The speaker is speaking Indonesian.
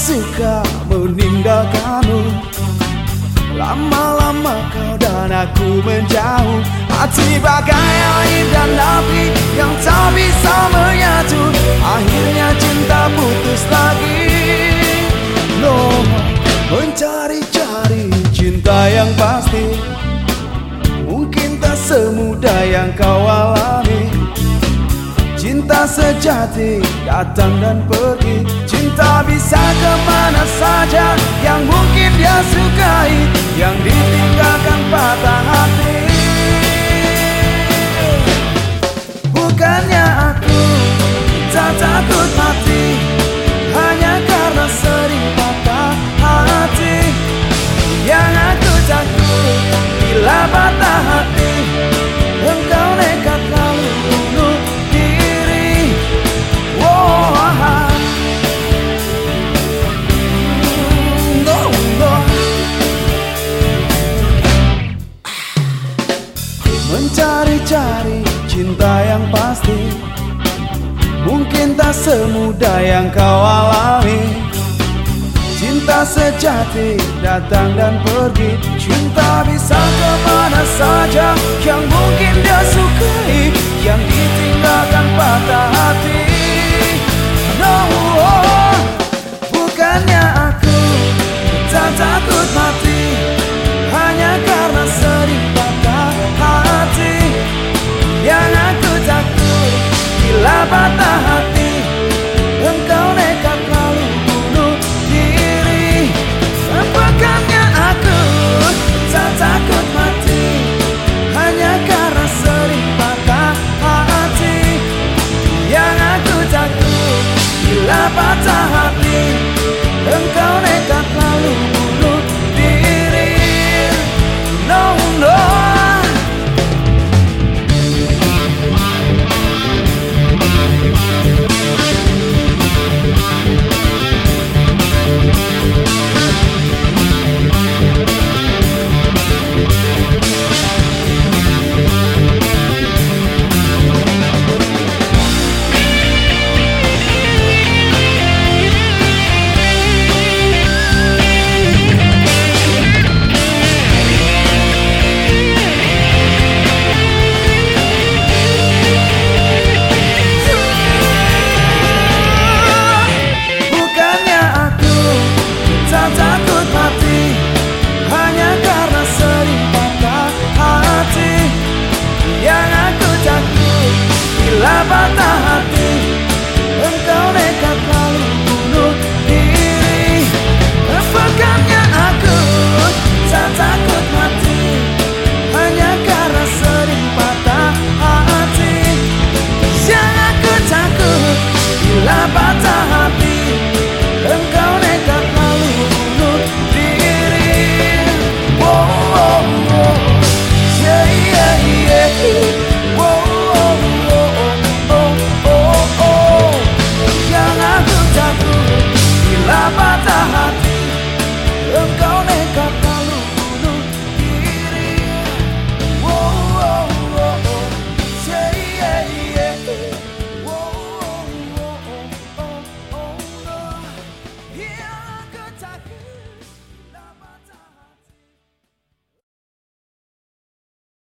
suka meninggalkanmu. Lama-lama kau dan aku menjauh. Hati bagai air dan api yang tak bisa menyatu. Akhirnya cinta putus lagi. No, mencari-cari cinta yang pasti. Mungkin tak semudah yang kau alami Sejati datang dan pergi. Cinta bisa ke mana saja Yang mungkin dia sukai Yang ditinggalkan patah hati. Bukannya aku tak takut mati Mencari-cari cinta yang pasti. Mungkin tak semudah yang kau alami. Cinta sejati datang dan pergi. Cinta bisa ke mana saja Yang mungkin dia sukai hati sometimes